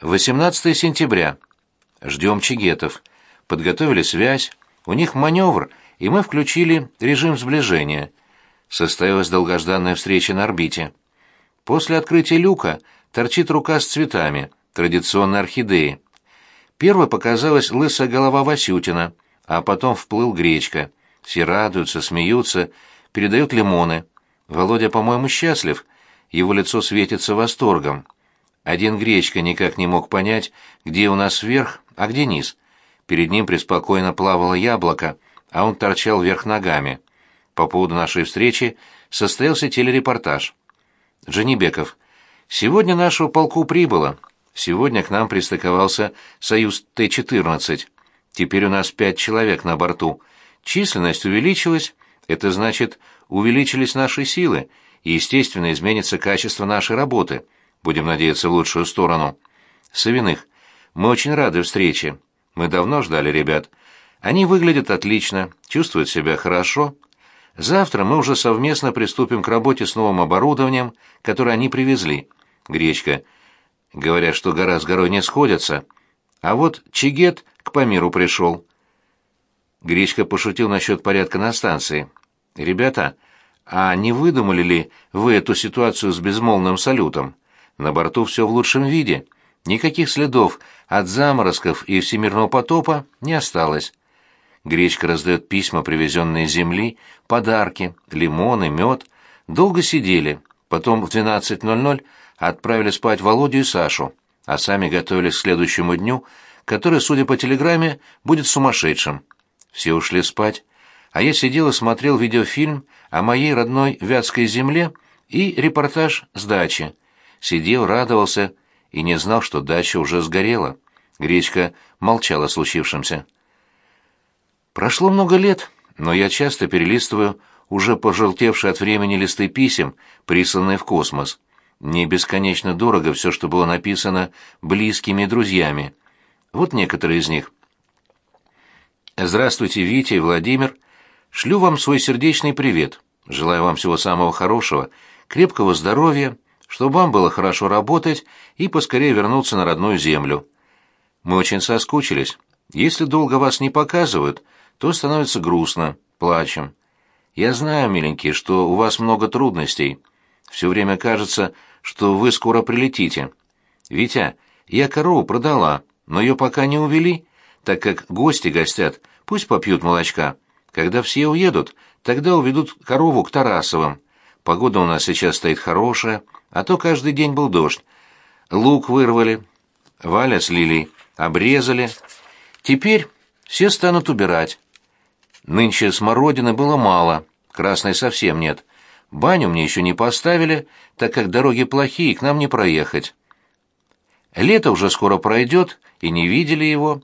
18 сентября. Ждем чигетов. Подготовили связь, у них маневр, и мы включили режим сближения. Состоялась долгожданная встреча на орбите. После открытия люка торчит рука с цветами, традиционной орхидеи. Первой показалась лысая голова Васютина, а потом вплыл Гречка. Все радуются, смеются, передают лимоны. Володя, по-моему, счастлив, его лицо светится восторгом. Один Гречка никак не мог понять, где у нас верх, а где низ. Перед ним преспокойно плавало яблоко, а он торчал вверх ногами. По поводу нашей встречи состоялся телерепортаж. Джанибеков. Сегодня нашего полку прибыло. Сегодня к нам пристыковался Союз Т-14. Теперь у нас пять человек на борту. Численность увеличилась, это значит, увеличились наши силы, и, естественно, изменится качество нашей работы — Будем надеяться в лучшую сторону. Савиных, мы очень рады встрече. Мы давно ждали ребят. Они выглядят отлично, чувствуют себя хорошо. Завтра мы уже совместно приступим к работе с новым оборудованием, которое они привезли. Гречка. Говорят, что гора с горой не сходятся. А вот Чигет к Памиру пришел. Гречка пошутил насчет порядка на станции. «Ребята, а не выдумали ли вы эту ситуацию с безмолвным салютом?» На борту все в лучшем виде. Никаких следов от заморозков и всемирного потопа не осталось. Гречка раздает письма, привезенные с земли, подарки, лимоны, мед. Долго сидели. Потом в 12.00 отправили спать Володю и Сашу, а сами готовились к следующему дню, который, судя по телеграмме, будет сумасшедшим. Все ушли спать, а я сидел и смотрел видеофильм о моей родной Вятской земле и репортаж с дачи сидел, радовался и не знал, что дача уже сгорела. Гречка молчала о случившемся. Прошло много лет, но я часто перелистываю уже пожелтевшие от времени листы писем, присланные в космос. Мне бесконечно дорого все, что было написано близкими друзьями. Вот некоторые из них. «Здравствуйте, Витя и Владимир. Шлю вам свой сердечный привет. Желаю вам всего самого хорошего, крепкого здоровья, чтобы вам было хорошо работать и поскорее вернуться на родную землю. Мы очень соскучились. Если долго вас не показывают, то становится грустно, плачем. Я знаю, миленькие, что у вас много трудностей. Все время кажется, что вы скоро прилетите. Витя, я корову продала, но ее пока не увели, так как гости гостят, пусть попьют молочка. Когда все уедут, тогда уведут корову к Тарасовым. Погода у нас сейчас стоит хорошая, а то каждый день был дождь. Лук вырвали, Валя с Лилей обрезали. Теперь все станут убирать. Нынче смородины было мало, красной совсем нет. Баню мне еще не поставили, так как дороги плохие, к нам не проехать. Лето уже скоро пройдет, и не видели его.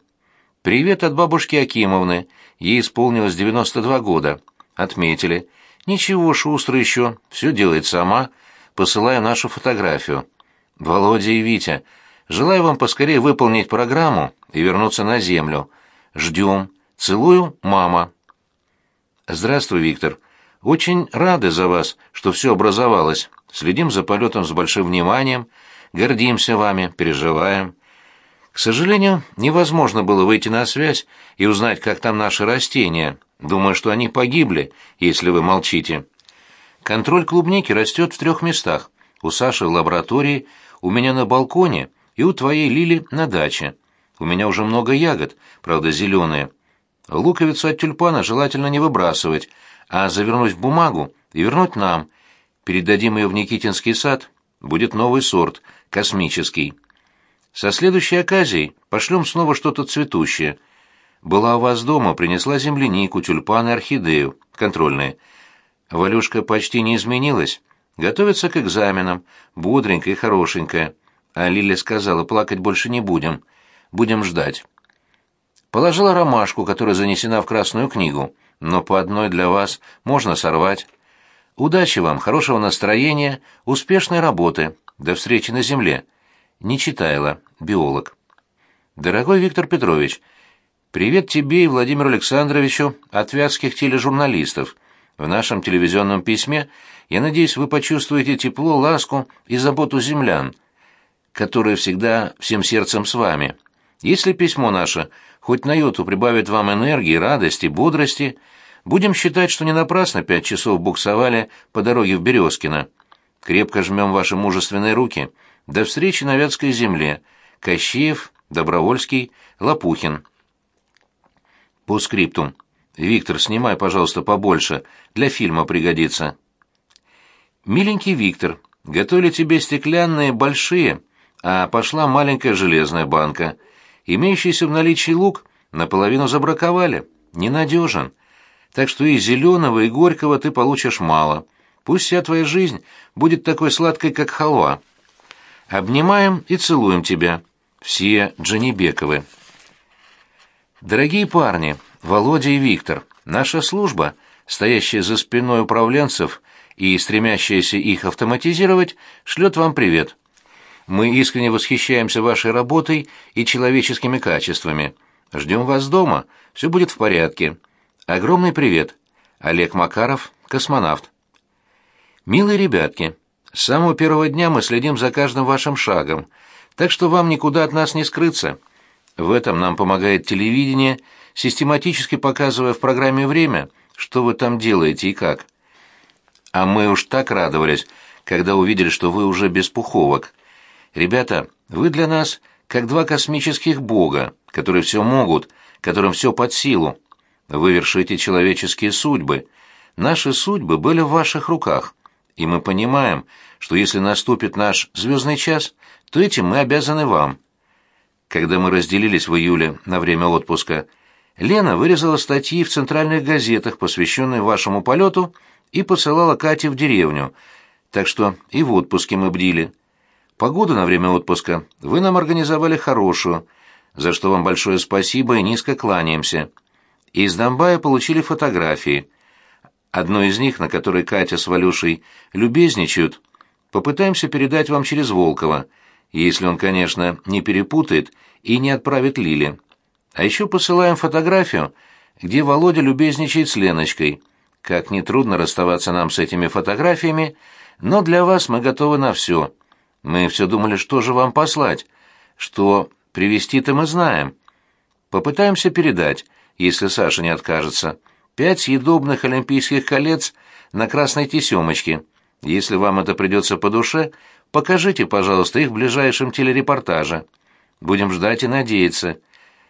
Привет от бабушки Акимовны, ей исполнилось 92 года. Отметили. Ничего, шустро еще, все делает сама, — посылаю нашу фотографию. Володя и Витя, желаю вам поскорее выполнить программу и вернуться на землю. Ждем. Целую, мама. Здравствуй, Виктор. Очень рады за вас, что все образовалось. Следим за полетом с большим вниманием, гордимся вами, переживаем. К сожалению, невозможно было выйти на связь и узнать, как там наши растения. Думаю, что они погибли, если вы молчите. Контроль клубники растет в трех местах. У Саши в лаборатории, у меня на балконе и у твоей Лили на даче. У меня уже много ягод, правда, зеленые. Луковицу от тюльпана желательно не выбрасывать, а завернуть в бумагу и вернуть нам. Передадим ее в Никитинский сад. Будет новый сорт, космический. Со следующей оказией пошлем снова что-то цветущее. Была у вас дома, принесла землянику, тюльпаны, орхидею, контрольные. Валюшка почти не изменилась. Готовится к экзаменам, бодренькая и хорошенькая. А Лиля сказала, плакать больше не будем. Будем ждать. Положила ромашку, которая занесена в Красную книгу, но по одной для вас можно сорвать. Удачи вам, хорошего настроения, успешной работы. До встречи на земле. Не читала, биолог. Дорогой Виктор Петрович, привет тебе и Владимиру Александровичу от вятских тележурналистов. В нашем телевизионном письме, я надеюсь, вы почувствуете тепло, ласку и заботу землян. которая всегда всем сердцем с вами. Если письмо наше хоть на йоту прибавит вам энергии, радости, бодрости, будем считать, что не напрасно пять часов буксовали по дороге в Березкино. Крепко жмем ваши мужественные руки. До встречи на Вятской земле. Кощеев, Добровольский, Лопухин. По скриптум. Виктор, снимай, пожалуйста, побольше. Для фильма пригодится. Миленький Виктор, готовили тебе стеклянные большие, а пошла маленькая железная банка. Имеющийся в наличии лук наполовину забраковали. Ненадежен. Так что и зеленого, и горького ты получишь мало. Пусть вся твоя жизнь будет такой сладкой, как халва. Обнимаем и целуем тебя. Все Джанибековы. Дорогие парни, Володя и Виктор, наша служба, стоящая за спиной управленцев и стремящаяся их автоматизировать, шлет вам привет. Мы искренне восхищаемся вашей работой и человеческими качествами. Ждем вас дома, все будет в порядке. Огромный привет. Олег Макаров, космонавт. Милые ребятки, с самого первого дня мы следим за каждым вашим шагом, так что вам никуда от нас не скрыться. В этом нам помогает телевидение, систематически показывая в программе «Время», что вы там делаете и как. А мы уж так радовались, когда увидели, что вы уже без пуховок. Ребята, вы для нас как два космических бога, которые все могут, которым все под силу. Вы вершите человеческие судьбы. Наши судьбы были в ваших руках, и мы понимаем, что если наступит наш звездный час, то этим мы обязаны вам. Когда мы разделились в июле на время отпуска, Лена вырезала статьи в центральных газетах, посвященные вашему полету, и посылала Кате в деревню, так что и в отпуске мы бдили. Погоду на время отпуска вы нам организовали хорошую, за что вам большое спасибо и низко кланяемся. Из Донбая получили фотографии. Одну из них, на которой Катя с Валюшей любезничают, попытаемся передать вам через Волкова, если он, конечно, не перепутает и не отправит Лили. А еще посылаем фотографию, где Володя любезничает с Леночкой. Как нетрудно расставаться нам с этими фотографиями, но для вас мы готовы на все. Мы все думали, что же вам послать, что привезти-то мы знаем. Попытаемся передать, если Саша не откажется. Пять съедобных олимпийских колец на красной тесемочке. Если вам это придется по душе, покажите, пожалуйста, их в ближайшем телерепортаже. Будем ждать и надеяться.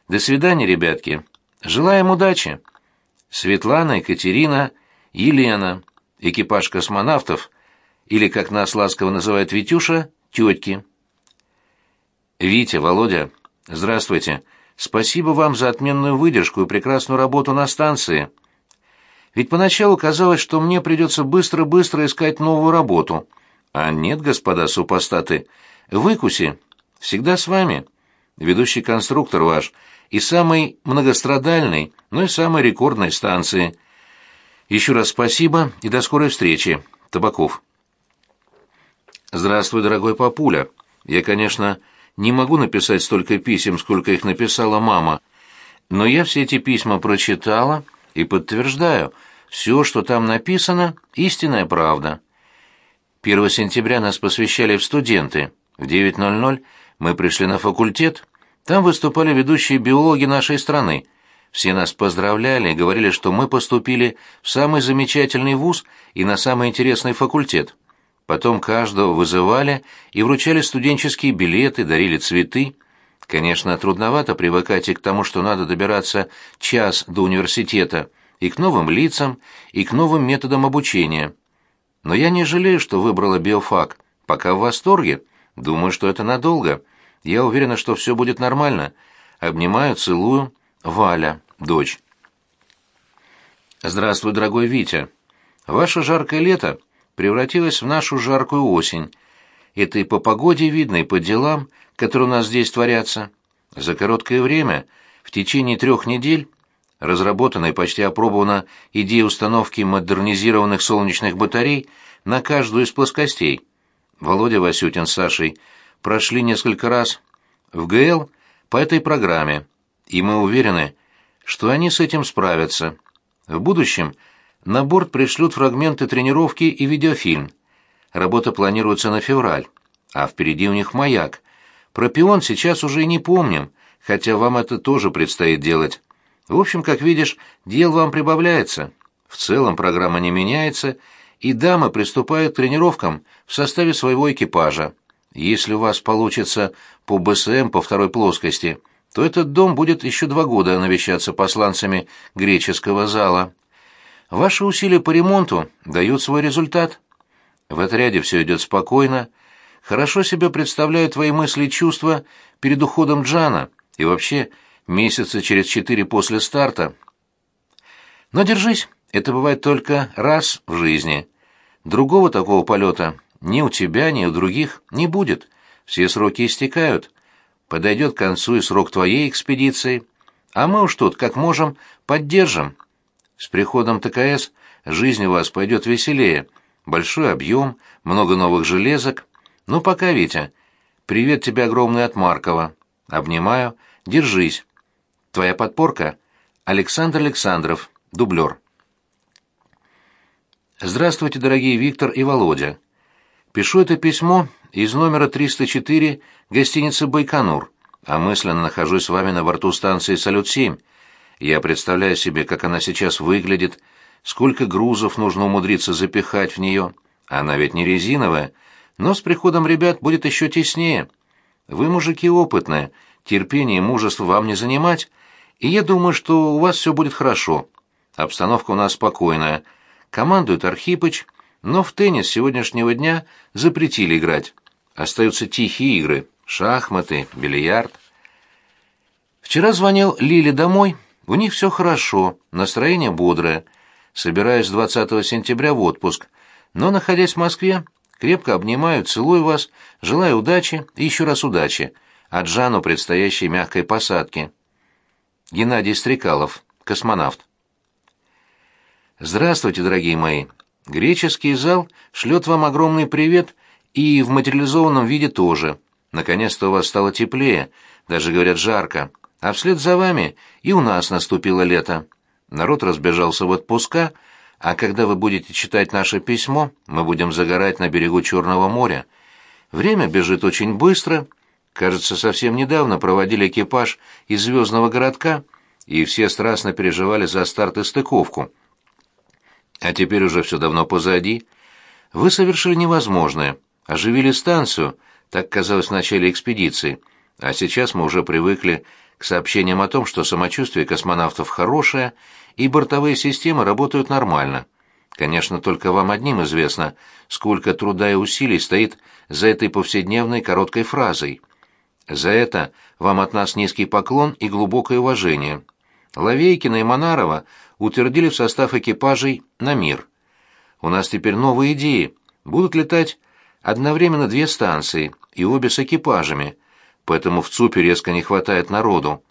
До свидания, ребятки. Желаем удачи. Светлана, Екатерина, Елена, экипаж космонавтов, или, как нас ласково называет Витюша, тетки. Витя, Володя, здравствуйте. Спасибо вам за отменную выдержку и прекрасную работу на станции. Ведь поначалу казалось, что мне придется быстро-быстро искать новую работу. А нет, господа супостаты, выкуси. Всегда с вами. Ведущий конструктор ваш и самый многострадальный, но и самой рекордной станции. Еще раз спасибо и до скорой встречи. Табаков. Здравствуй, дорогой папуля. Я, конечно, не могу написать столько писем, сколько их написала мама. Но я все эти письма прочитала и подтверждаю, все, что там написано, истинная правда. 1 сентября нас посвящали в студенты. В 9.00 мы пришли на факультет. Там выступали ведущие биологи нашей страны. Все нас поздравляли и говорили, что мы поступили в самый замечательный вуз и на самый интересный факультет. Потом каждого вызывали и вручали студенческие билеты, дарили цветы. Конечно, трудновато привыкать и к тому, что надо добираться час до университета, и к новым лицам, и к новым методам обучения. Но я не жалею, что выбрала биофак. Пока в восторге. Думаю, что это надолго. Я уверена, что все будет нормально. Обнимаю, целую. Валя, дочь. Здравствуй, дорогой Витя. Ваше жаркое лето превратилась в нашу жаркую осень. Это и по погоде видно, и по делам, которые у нас здесь творятся. За короткое время, в течение трех недель, разработана и почти опробована идея установки модернизированных солнечных батарей на каждую из плоскостей. Володя Васютин с Сашей прошли несколько раз в ГЛ по этой программе, и мы уверены, что они с этим справятся. В будущем – на борт пришлют фрагменты тренировки и видеофильм. Работа планируется на февраль, а впереди у них маяк, Про пион сейчас уже и не помним, хотя вам это тоже предстоит делать. В общем, как видишь, дел вам прибавляется. В целом программа не меняется, и дамы приступают к тренировкам в составе своего экипажа. Если у вас получится по БСМ по второй плоскости, то этот дом будет еще два года навещаться посланцами греческого зала. Ваши усилия по ремонту дают свой результат. В отряде все идет спокойно. Хорошо себе представляю твои мысли и чувства перед уходом Джана и вообще месяца через четыре после старта. Но держись, это бывает только раз в жизни. Другого такого полета ни у тебя, ни у других не будет. Все сроки истекают. Подойдет к концу и срок твоей экспедиции. А мы уж тут, как можем, поддержим. С приходом ТКС жизнь у вас пойдет веселее. Большой объем, много новых железок. Ну, пока, Витя. Привет тебе огромный от Маркова. Обнимаю. Держись. Твоя подпорка — Александр Александров, дублер. Здравствуйте, дорогие Виктор и Володя. Пишу это письмо из номера 304 гостиницы «Байконур», а мысленно нахожусь с вами на борту станции «Салют-7». Я представляю себе, как она сейчас выглядит, сколько грузов нужно умудриться запихать в нее. Она ведь не резиновая, но с приходом ребят будет еще теснее. Вы, мужики, опытные, терпение и мужество вам не занимать, и я думаю, что у вас все будет хорошо. Обстановка у нас спокойная. Командует Архипыч, но в теннис сегодняшнего дня запретили играть. Остаются тихие игры, шахматы, бильярд. Вчера звонил Лиле домой, у них все хорошо, настроение бодрое. Собираюсь 20 сентября в отпуск, но, находясь в Москве, крепко обнимаю, целую вас, желаю удачи и еще раз удачи, от Жану предстоящей мягкой посадки. Геннадий Стрекалов, космонавт. Здравствуйте, дорогие мои. Греческий зал шлет вам огромный привет и в материализованном виде тоже. Наконец-то у вас стало теплее, даже, говорят, жарко. А вслед за вами и у нас наступило лето. Народ разбежался в отпуска, а когда вы будете читать наше письмо, мы будем загорать на берегу Черного моря. Время бежит очень быстро. Кажется, совсем недавно проводили экипаж из звездного городка, и все страстно переживали за старт и стыковку. А теперь уже все давно позади. Вы совершили невозможное. Оживили станцию, так казалось в начале экспедиции. А сейчас мы уже привыкли к сообщениям о том, что самочувствие космонавтов хорошее и бортовые системы работают нормально. Конечно, только вам одним известно, сколько труда и усилий стоит за этой повседневной короткой фразой. За это вам от нас низкий поклон и глубокое уважение. Лавейкина и Монарова утвердили в состав экипажей на мир. У нас теперь новые идеи. Будут летать одновременно две станции, и обе с экипажами, поэтому в ЦУПе резко не хватает народу.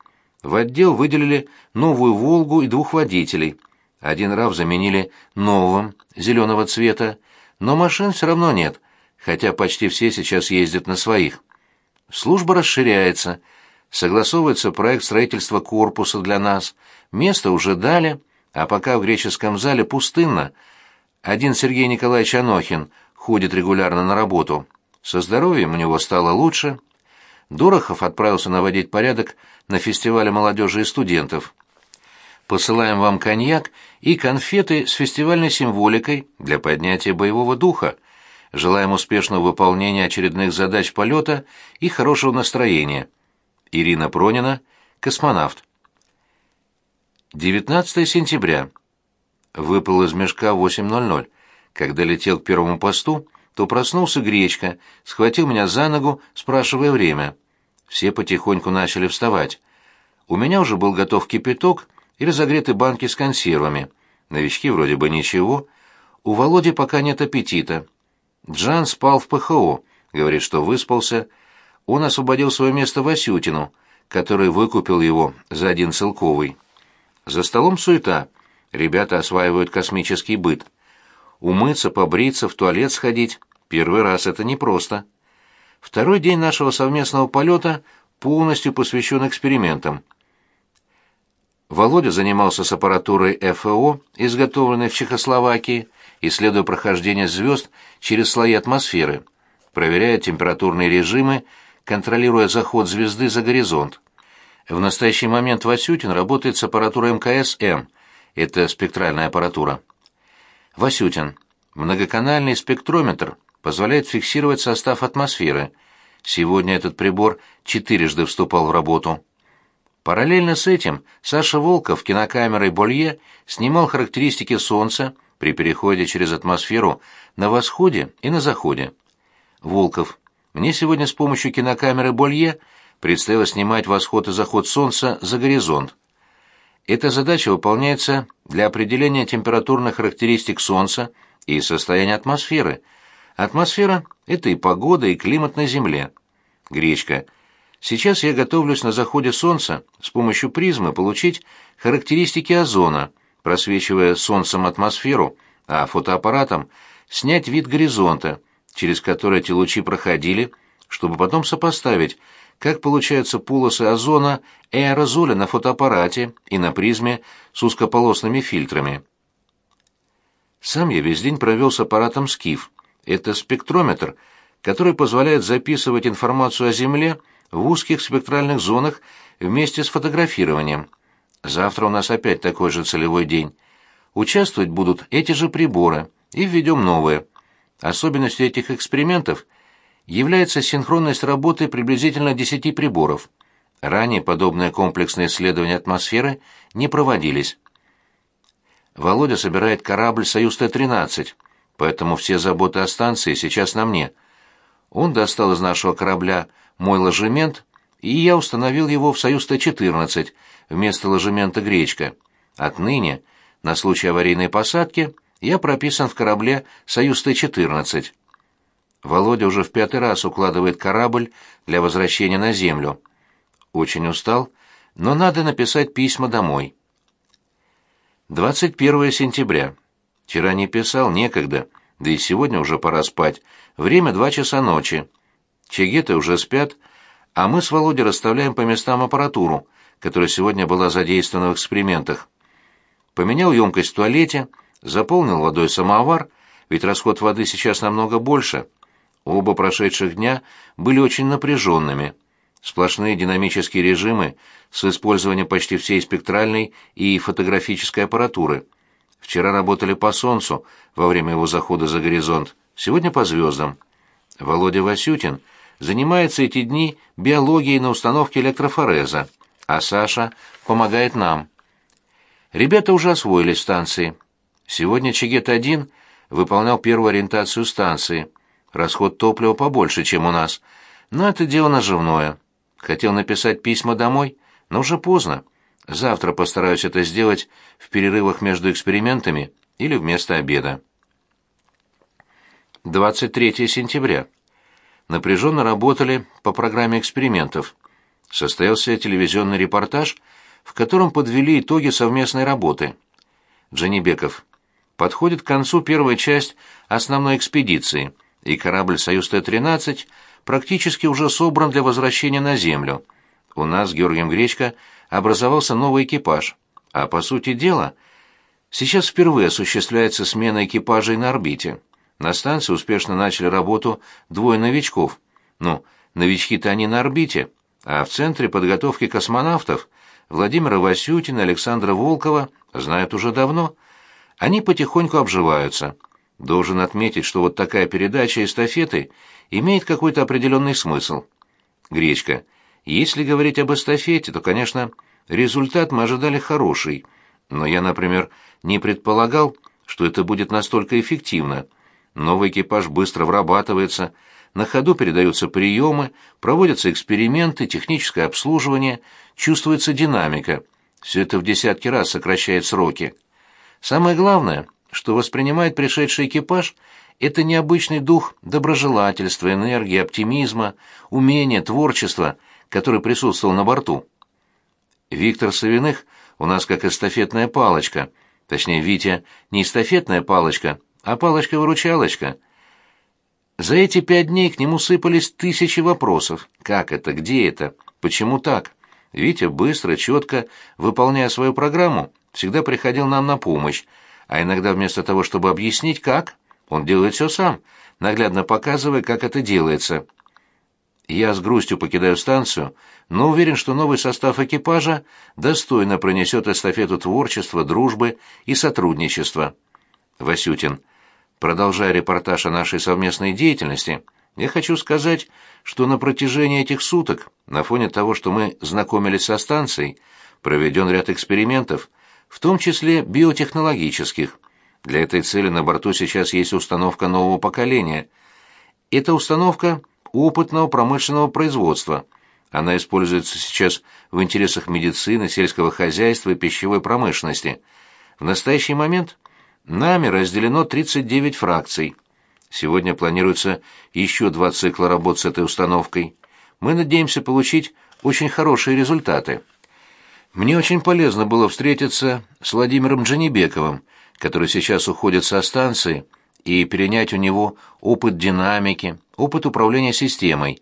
В отдел выделили новую «Волгу» и двух водителей. Один РАВ заменили новым, зеленого цвета, но машин все равно нет, хотя почти все сейчас ездят на своих. Служба расширяется, согласовывается проект строительства корпуса для нас, место уже дали — а пока в греческом зале пустынно, один Сергей Николаевич Анохин ходит регулярно на работу. Со здоровьем у него стало лучше. Дорохов отправился наводить порядок на фестивале молодежи и студентов. Посылаем вам коньяк и конфеты с фестивальной символикой для поднятия боевого духа. Желаем успешного выполнения очередных задач полета и хорошего настроения. Ирина Пронина, космонавт. 19 сентября. Выпал из мешка 8.00. Когда летел к первому посту, то проснулся Гречка, схватил меня за ногу, спрашивая время. Все потихоньку начали вставать. У меня уже был готов кипяток и разогреты банки с консервами. Новички вроде бы ничего. У Володи пока нет аппетита. Джан спал в ПХО, говорит, что выспался. Он освободил свое место Васютину, который выкупил его за один целковый. За столом суета. Ребята осваивают космический быт. Умыться, побриться, в туалет сходить. Первый раз это непросто. Второй день нашего совместного полета полностью посвящен экспериментам. Володя занимался с аппаратурой ФО, изготовленной в Чехословакии, исследуя прохождение звезд через слои атмосферы, проверяя температурные режимы, контролируя заход звезды за горизонт. В настоящий момент Васютин работает с аппаратурой МКС-М. Это спектральная аппаратура. Васютин. Многоканальный спектрометр позволяет фиксировать состав атмосферы. Сегодня этот прибор четырежды вступал в работу. Параллельно с этим Саша Волков кинокамерой Болье снимал характеристики Солнца при переходе через атмосферу на восходе и на заходе. Волков. Мне сегодня с помощью кинокамеры Болье предстояло снимать восход и заход Солнца за горизонт. Эта задача выполняется для определения температурных характеристик Солнца и состояния атмосферы. Атмосфера — это и погода, и климат на Земле. Гречка — Сейчас я готовлюсь на заходе солнца с помощью призмы получить характеристики озона, просвечивая солнцем атмосферу, а фотоаппаратом снять вид горизонта, через который эти лучи проходили, чтобы потом сопоставить, как получаются полосы озона и аэрозоля на фотоаппарате и на призме с узкополосными фильтрами. Сам я весь день провел с аппаратом «Скиф». Это спектрометр, который позволяет записывать информацию о Земле в узких спектральных зонах вместе с фотографированием. Завтра у нас опять такой же целевой день. Участвовать будут эти же приборы, и введем новые. Особенностью этих экспериментов является синхронность работы приблизительно 10 приборов. Ранее подобные комплексные исследования атмосферы не проводились. Володя собирает корабль «Союз Т-13», поэтому все заботы о станции сейчас на мне. Он достал из нашего корабля мой ложемент, и я установил его в Союз Т-14 вместо ложемента «Гречка». Отныне, на случай аварийной посадки, я прописан в корабле «Союз Т-14». Володя уже в пятый раз укладывает корабль для возвращения на Землю. Очень устал, но надо написать письма домой. 21 сентября. Вчера не писал, некогда, да и сегодня уже пора спать. Время два часа ночи. Чегеты уже спят, а мы с Володей расставляем по местам аппаратуру, которая сегодня была задействована в экспериментах. Поменял емкость в туалете, заполнил водой самовар, ведь расход воды сейчас намного больше. Оба прошедших дня были очень напряженными. Сплошные динамические режимы с использованием почти всей спектральной и фотографической аппаратуры. Вчера работали по Солнцу во время его захода за горизонт, сегодня по звездам. Володя Васютин — занимается эти дни биологией на установке электрофореза, а Саша помогает нам. Ребята уже освоили станции. Сегодня Чигет-1 выполнял первую ориентацию станции. Расход топлива побольше, чем у нас, но это дело наживное. Хотел написать письма домой, но уже поздно. Завтра постараюсь это сделать в перерывах между экспериментами или вместо обеда. 23 сентября напряженно работали по программе экспериментов. Состоялся телевизионный репортаж, в котором подвели итоги совместной работы. Джанибеков. Подходит к концу первая часть основной экспедиции, и корабль «Союз Т-13» практически уже собран для возвращения на Землю. У нас с Георгием Гречко образовался новый экипаж, а по сути дела, сейчас впервые осуществляется смена экипажей на орбите. На станции успешно начали работу двое новичков. Ну, новички-то они на орбите, а в Центре подготовки космонавтов Владимира Васютина Александра Волкова знают уже давно. Они потихоньку обживаются. Должен отметить, что вот такая передача эстафеты имеет какой-то определенный смысл. Гречка. Если говорить об эстафете, то, конечно, результат мы ожидали хороший, но я, например, не предполагал, что это будет настолько эффективно – Новый экипаж быстро врабатывается, на ходу передаются приемы, проводятся эксперименты, техническое обслуживание, чувствуется динамика. Все это в десятки раз сокращает сроки. Самое главное, что воспринимает пришедший экипаж, это необычный дух доброжелательства, энергии, оптимизма, умения, творчества, который присутствовал на борту. Виктор Савиных у нас как эстафетная палочка, точнее, Витя не эстафетная палочка, а палочка-выручалочка. За эти пять дней к нему сыпались тысячи вопросов. Как это, где это, почему так? Витя быстро, четко, выполняя свою программу, всегда приходил нам на помощь, а иногда вместо того, чтобы объяснить, как, он делает все сам, наглядно показывая, как это делается. Я с грустью покидаю станцию, но уверен, что новый состав экипажа достойно пронесет эстафету творчества, дружбы и сотрудничества. Васютин. Продолжая репортаж о нашей совместной деятельности, я хочу сказать, что на протяжении этих суток, на фоне того, что мы знакомились со станцией, проведен ряд экспериментов, в том числе биотехнологических. Для этой цели на борту сейчас есть установка нового поколения. Это установка опытного промышленного производства. Она используется сейчас в интересах медицины, сельского хозяйства и пищевой промышленности. В настоящий момент нами разделено 39 фракций. Сегодня планируется еще два цикла работ с этой установкой. Мы надеемся получить очень хорошие результаты. Мне очень полезно было встретиться с Владимиром Джанибековым, который сейчас уходит со станции, и перенять у него опыт динамики, опыт управления системой.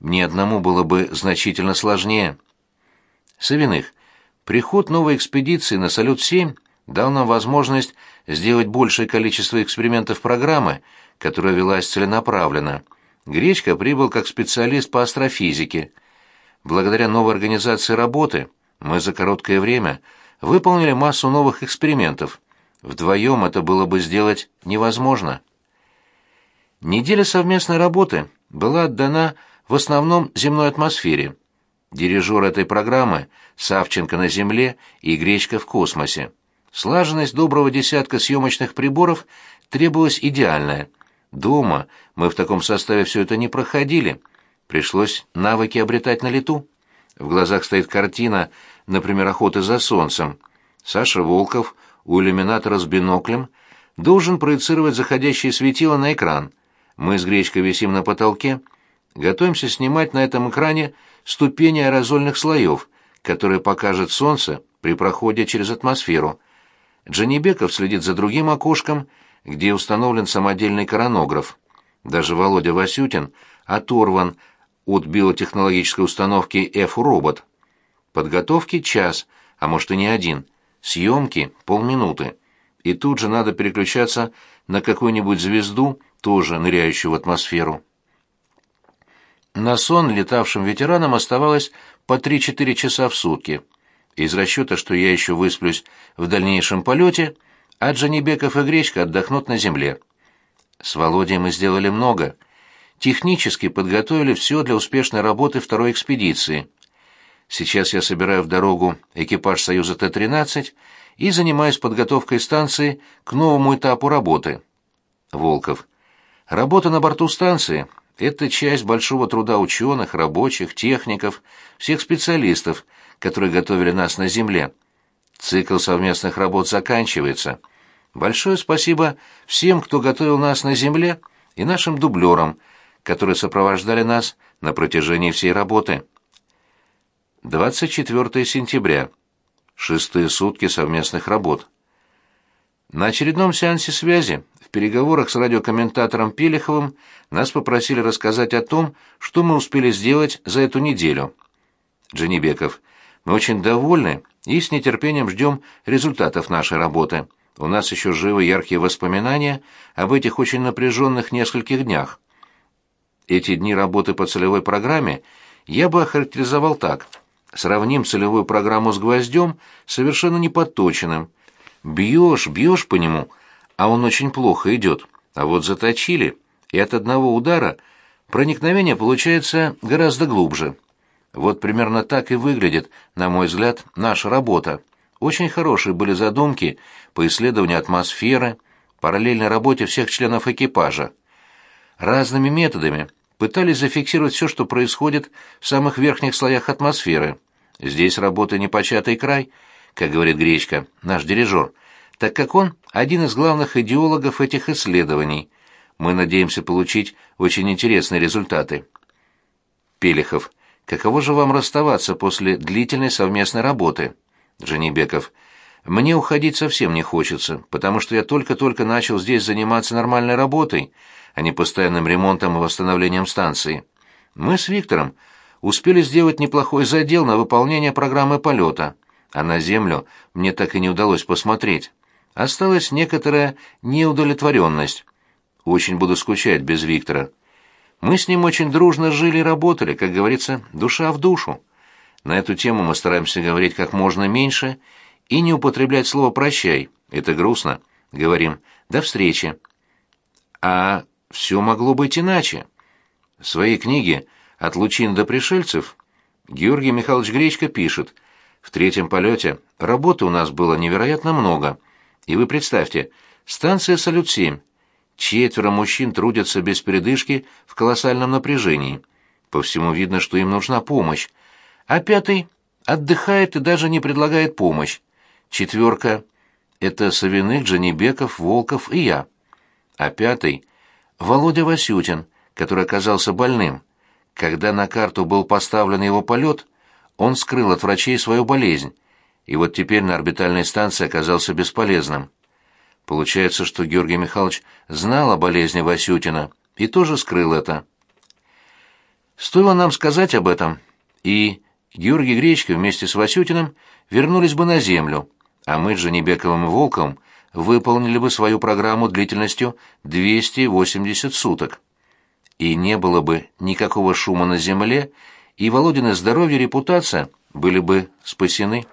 Мне одному было бы значительно сложнее. Савиных. Приход новой экспедиции на Салют-7 дал нам возможность сделать большее количество экспериментов программы, которая велась целенаправленно. Гречка прибыл как специалист по астрофизике. Благодаря новой организации работы мы за короткое время выполнили массу новых экспериментов. Вдвоем это было бы сделать невозможно. Неделя совместной работы была отдана в основном земной атмосфере. Дирижер этой программы — Савченко на Земле и Гречка в космосе. Слаженность доброго десятка съемочных приборов требовалась идеальная. Дома мы в таком составе все это не проходили. Пришлось навыки обретать на лету. В глазах стоит картина, например, охоты за солнцем. Саша Волков у иллюминатора с биноклем должен проецировать заходящее светило на экран. Мы с Гречкой висим на потолке, готовимся снимать на этом экране ступени аэрозольных слоев, которые покажет солнце при проходе через атмосферу. Джанибеков следит за другим окошком, где установлен самодельный коронограф. Даже Володя Васютин оторван от биотехнологической установки F-робот. Подготовки час, а может и не один. Съемки полминуты. И тут же надо переключаться на какую-нибудь звезду, тоже ныряющую в атмосферу. На сон летавшим ветеранам оставалось по 3-4 часа в сутки. Из расчета, что я еще высплюсь в дальнейшем полете, а Джанибеков и Гречка отдохнут на земле. С Володей мы сделали много технически подготовили все для успешной работы второй экспедиции. Сейчас я собираю в дорогу экипаж «Союза Т-13» и занимаюсь подготовкой станции к новому этапу работы. Волков. Работа на борту станции – это часть большого труда ученых, рабочих, техников, всех специалистов, которые готовили нас на Земле. Цикл совместных работ заканчивается. Большое спасибо всем, кто готовил нас на Земле, и нашим дублерам – которые сопровождали нас на протяжении всей работы. 24 сентября. Шестые сутки совместных работ. На очередном сеансе связи в переговорах с радиокомментатором Пелеховым нас попросили рассказать о том, что мы успели сделать за эту неделю. Дженебеков, мы очень довольны и с нетерпением ждем результатов нашей работы. У нас еще живы яркие воспоминания об этих очень напряженных нескольких днях. Эти дни работы по целевой программе я бы охарактеризовал так. Сравним целевую программу с гвоздем, совершенно неподточенным. Бьешь, бьешь по нему, а он очень плохо идет. А вот заточили, и от одного удара проникновение получается гораздо глубже. Вот примерно так и выглядит, на мой взгляд, наша работа. Очень хорошие были задумки по исследованию атмосферы, параллельной работе всех членов экипажа. Разными методами пытались зафиксировать все, что происходит в самых верхних слоях атмосферы. Здесь работа непочатый край, как говорит Гречка, наш дирижер, так как он один из главных идеологов этих исследований. Мы надеемся получить очень интересные результаты. Пелехов. Каково же вам расставаться после длительной совместной работы? Джанибеков. Мне уходить совсем не хочется, потому что я только-только начал здесь заниматься нормальной работой, а не постоянным ремонтом и восстановлением станции. Мы с Виктором успели сделать неплохой задел на выполнение программы полета, а на Землю мне так и не удалось посмотреть. Осталась некоторая неудовлетворенность. Очень буду скучать без Виктора. Мы с ним очень дружно жили и работали, как говорится, душа в душу. На эту тему мы стараемся говорить как можно меньше и не употреблять слово «прощай». Это грустно. Говорим «до встречи». А все могло быть иначе. В своей книге «От лучин до пришельцев» Георгий Михайлович Гречко пишет, «В третьем полете работы у нас было невероятно много. И вы представьте, станция «Салют-7». Четверо мужчин трудятся без передышки в колоссальном напряжении. По всему видно, что им нужна помощь. А пятый отдыхает и даже не предлагает помощь. Четверка — это Савиных, Джанибеков, Волков и я. А пятый — Володя Васютин, который оказался больным. Когда на карту был поставлен его полет, он скрыл от врачей свою болезнь, и вот теперь на орбитальной станции оказался бесполезным. Получается, что Георгий Михайлович знал о болезни Васютина и тоже скрыл это. Стоило нам сказать об этом, и Георгий Гречко вместе с Васютиным вернулись бы на Землю, а мы с Женебековым и Волковым выполнили бы свою программу длительностью 280 суток. И не было бы никакого шума на Земле, и Володины здоровье и репутация были бы спасены.